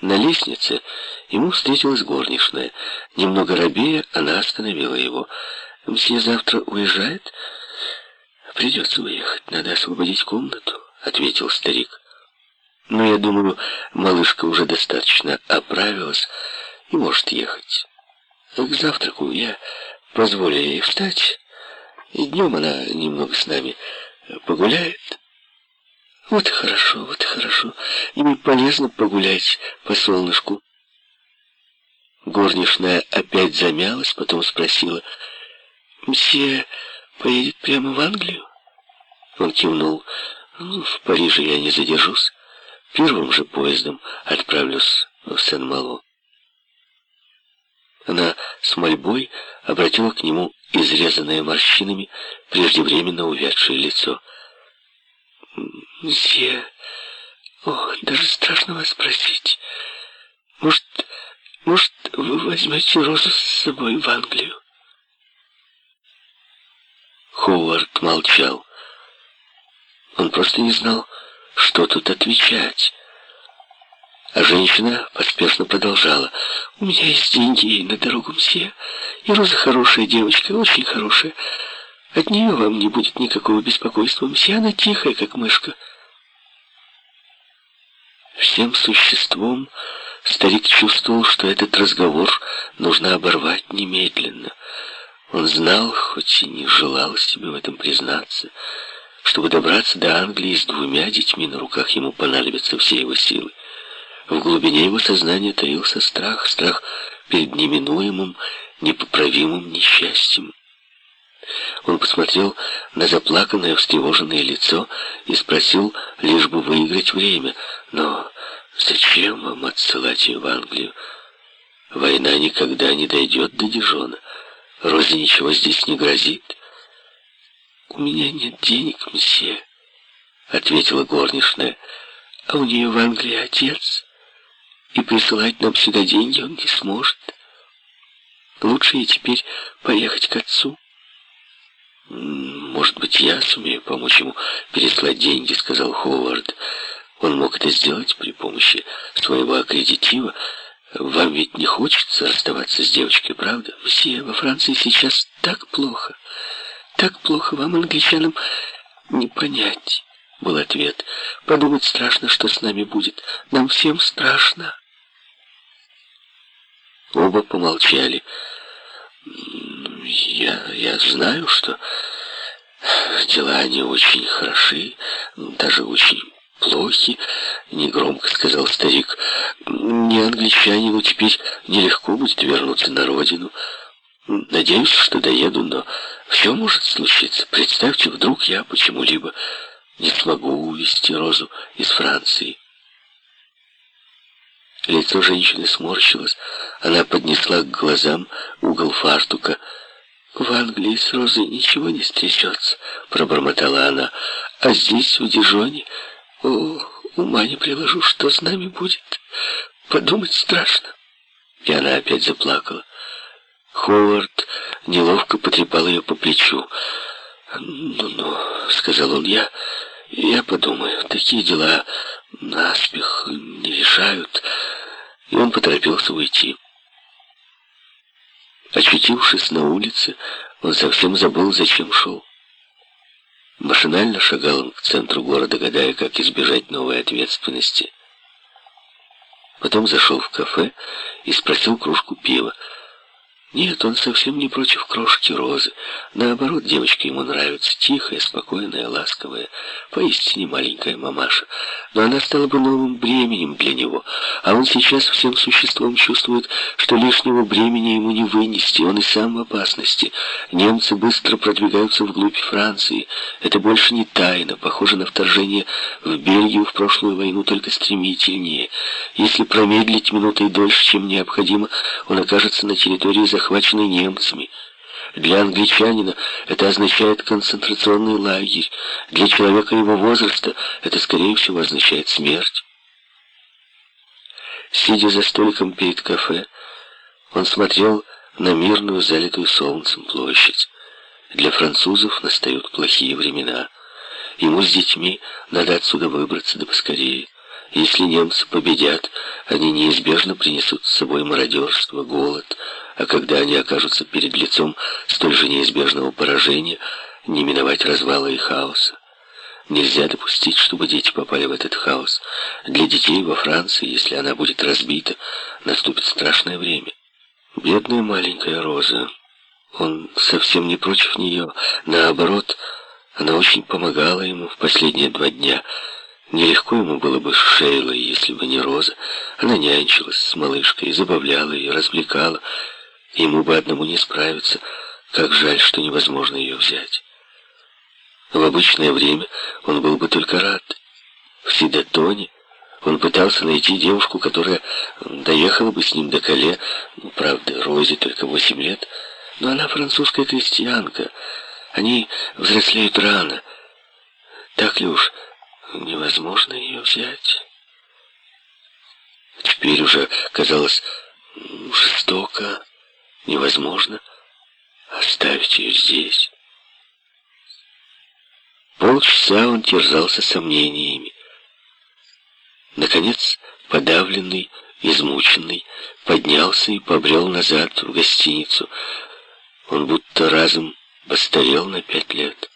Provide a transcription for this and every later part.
На лестнице ему встретилась горничная. Немного робея, она остановила его. «Мсье завтра уезжает?» «Придется уехать, надо освободить комнату», — ответил старик. «Но я думаю, малышка уже достаточно оправилась и может ехать. К завтраку я позволю ей встать, и днем она немного с нами погуляет». Вот и хорошо, вот и хорошо. Ими полезно погулять по солнышку. Горничная опять замялась, потом спросила, «Мсье поедет прямо в Англию?» Он кивнул, «Ну, в Париже я не задержусь. Первым же поездом отправлюсь в Сен-Мало». Она с мольбой обратила к нему изрезанное морщинами, преждевременно увядшее лицо. Мсье, ох, даже страшно вас спросить. Может, может, вы возьмете Розу с собой в Англию? Ховард молчал. Он просто не знал, что тут отвечать. А женщина поспешно продолжала. «У меня есть деньги на дорогу, мсье. И Роза хорошая девочка, очень хорошая. От нее вам не будет никакого беспокойства. Мсье, она тихая, как мышка». Всем существом старик чувствовал, что этот разговор нужно оборвать немедленно. Он знал, хоть и не желал себе в этом признаться, чтобы добраться до Англии с двумя детьми на руках ему понадобятся все его силы. В глубине его сознания таился страх, страх перед неминуемым, непоправимым несчастьем. Он посмотрел на заплаканное, встревоженное лицо и спросил, лишь бы выиграть время. «Но зачем вам отсылать ее в Англию? Война никогда не дойдет до Дижона. Розе ничего здесь не грозит». «У меня нет денег, месье», — ответила горничная. «А у нее в Англии отец, и присылать нам сюда деньги он не сможет. Лучше ей теперь поехать к отцу». «Может быть, я сумею помочь ему переслать деньги», — сказал Ховард. «Он мог это сделать при помощи своего аккредитива. Вам ведь не хочется оставаться с девочкой, правда? Все во Франции сейчас так плохо. Так плохо вам, англичанам, не понять», — был ответ. «Подумать страшно, что с нами будет. Нам всем страшно». Оба помолчали. Я, я знаю, что дела не очень хороши, даже очень плохи, негромко сказал старик. Не англичанину теперь нелегко будет вернуться на родину. Надеюсь, что доеду, но все может случиться. Представьте, вдруг я почему-либо не смогу увезти Розу из Франции. Лицо женщины сморщилось. Она поднесла к глазам угол фартука. «В Англии с Розой ничего не стрясется», — пробормотала она. «А здесь, в Дижоне, о, ума не приложу, что с нами будет. Подумать страшно». И она опять заплакала. Ховард неловко потрепал ее по плечу. «Ну-ну», — сказал он, — «я... я подумаю, такие дела наспех не решают» и он поторопился уйти. Очутившись на улице, он совсем забыл, зачем шел. Машинально шагал он к центру города, гадая, как избежать новой ответственности. Потом зашел в кафе и спросил кружку пива. Нет, он совсем не против крошки розы. Наоборот, девочка ему нравится. Тихая, спокойная, ласковая. Поистине маленькая мамаша. Но она стала бы новым бременем для него. А он сейчас всем существом чувствует, что лишнего бремени ему не вынести. Он и сам в опасности. Немцы быстро продвигаются вглубь Франции. Это больше не тайна. Похоже на вторжение в Бельгию в прошлую войну, только стремительнее. Если промедлить минутой дольше, чем необходимо, он окажется на территории захвата захвачены немцами. Для англичанина это означает концентрационный лагерь. Для человека его возраста это, скорее всего, означает смерть. Сидя за столиком перед кафе, он смотрел на мирную, залитую солнцем площадь. Для французов настают плохие времена. Ему с детьми надо отсюда выбраться да поскорее. Если немцы победят, они неизбежно принесут с собой мародерство, голод, а когда они окажутся перед лицом столь же неизбежного поражения, не миновать развала и хаоса. Нельзя допустить, чтобы дети попали в этот хаос. Для детей во Франции, если она будет разбита, наступит страшное время. Бедная маленькая Роза. Он совсем не против нее. Наоборот, она очень помогала ему в последние два дня. Нелегко ему было бы с Шейлой, если бы не Роза. Она нянчилась с малышкой, забавляла ее, развлекала. Ему бы одному не справиться. Как жаль, что невозможно ее взять. В обычное время он был бы только рад. В Сидотоне он пытался найти девушку, которая доехала бы с ним до Кале. Правда, Розе только восемь лет, но она французская крестьянка. Они взрослеют рано. Так ли уж невозможно ее взять? Теперь уже казалось жестоко, невозможно оставить ее здесь. Полчаса он терзался сомнениями. Наконец, подавленный, измученный, поднялся и побрел назад в гостиницу. Он будто разом постарел на пять лет.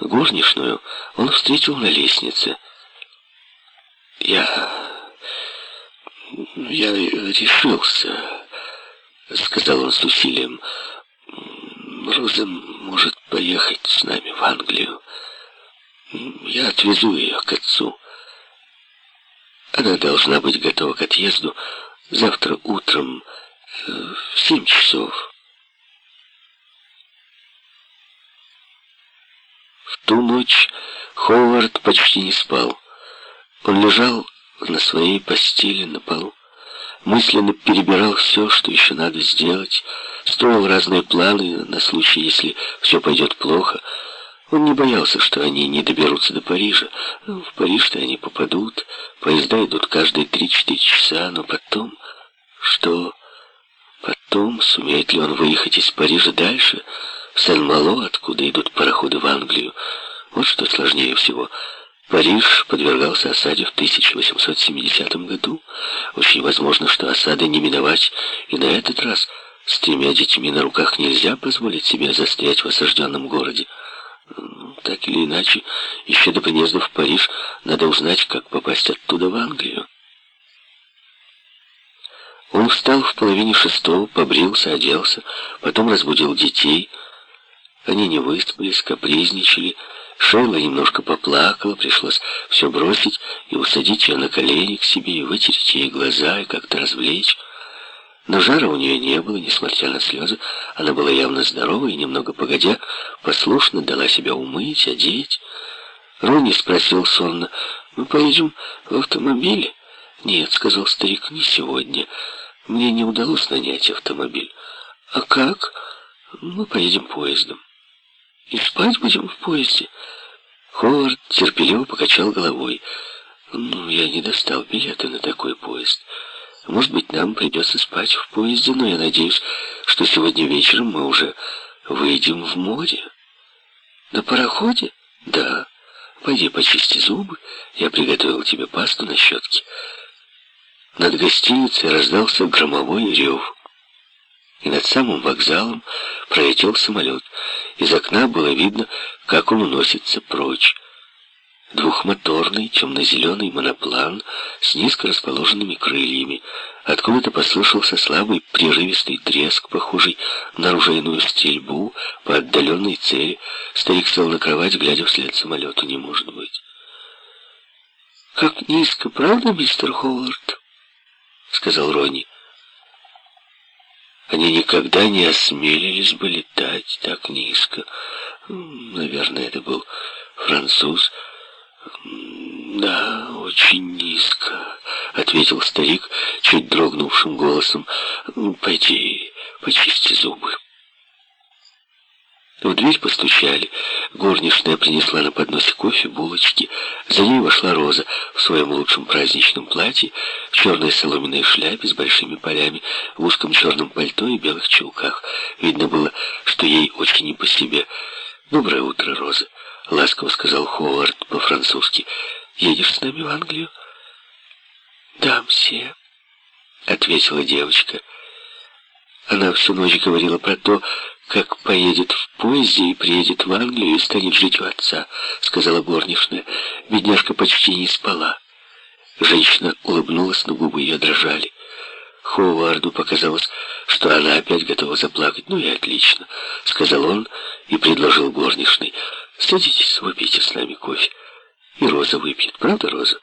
Горничную он встретил на лестнице. «Я... я решился», — сказал он с усилием. Роза может поехать с нами в Англию. Я отвезу ее к отцу. Она должна быть готова к отъезду завтра утром э, в семь часов. В ту ночь Ховард почти не спал. Он лежал на своей постели на полу мысленно перебирал все, что еще надо сделать, строил разные планы на случай, если все пойдет плохо. Он не боялся, что они не доберутся до Парижа. В Париж-то они попадут, поезда идут каждые три-четыре часа, но потом... Что? Потом сумеет ли он выехать из Парижа дальше, в Сен-Мало, откуда идут пароходы в Англию? Вот что сложнее всего — Париж подвергался осаде в 1870 году. Очень возможно, что осады не миновать и на этот раз. С тремя детьми на руках нельзя позволить себе застрять в осажденном городе. Так или иначе, еще до приезда в Париж надо узнать, как попасть оттуда в Англию. Он встал в половине шестого, побрился, оделся, потом разбудил детей. Они не выспались, капризничали, Шейла немножко поплакала, пришлось все бросить и усадить ее на колени к себе, и вытереть ей глаза, и как-то развлечь. Но жара у нее не было, несмотря на слезы. Она была явно здорова и, немного погодя, послушно дала себя умыть, одеть. Ронни спросил сонно, «Мы поедем в автомобиле?» «Нет», — сказал старик, — «не сегодня. Мне не удалось нанять автомобиль». «А как?» «Мы поедем поездом». И спать будем в поезде. Ховард терпеливо покачал головой. Ну, я не достал билеты на такой поезд. Может быть, нам придется спать в поезде, но я надеюсь, что сегодня вечером мы уже выйдем в море. На пароходе? Да. Пойди почисти зубы, я приготовил тебе пасту на щетке. Над гостиницей раздался громовой рев и над самым вокзалом пролетел самолет. Из окна было видно, как он уносится прочь. Двухмоторный темно-зеленый моноплан с низко расположенными крыльями. Откуда-то послышался слабый прерывистый треск, похожий на оружейную стрельбу по отдаленной цели. Старик сел на кровать, глядя вслед самолету. Не может быть. «Как низко, правда, мистер Ховард?» — сказал Ронни. Они никогда не осмелились бы летать так низко. Наверное, это был француз. «Да, очень низко», — ответил старик чуть дрогнувшим голосом. «Пойди, почисти зубы». В дверь постучали. Горничная принесла на подносе кофе, булочки. За ней вошла Роза в своем лучшем праздничном платье, в черной соломенной шляпе с большими полями, в узком черном пальто и белых чулках. Видно было, что ей очень не по себе. «Доброе утро, Роза». — ласково сказал Ховард по-французски. «Едешь с нами в Англию?» «Да, мсье», — ответила девочка. Она всю ночь говорила про то, как поедет в поезде и приедет в Англию и станет жить у отца, сказала горничная. Бедняжка почти не спала. Женщина улыбнулась, но губы ее дрожали. Ховарду показалось, что она опять готова заплакать. «Ну и отлично», — сказал он и предложил горничной. «Садитесь, выпейте с нами кофе. И Роза выпьет, правда, Роза?»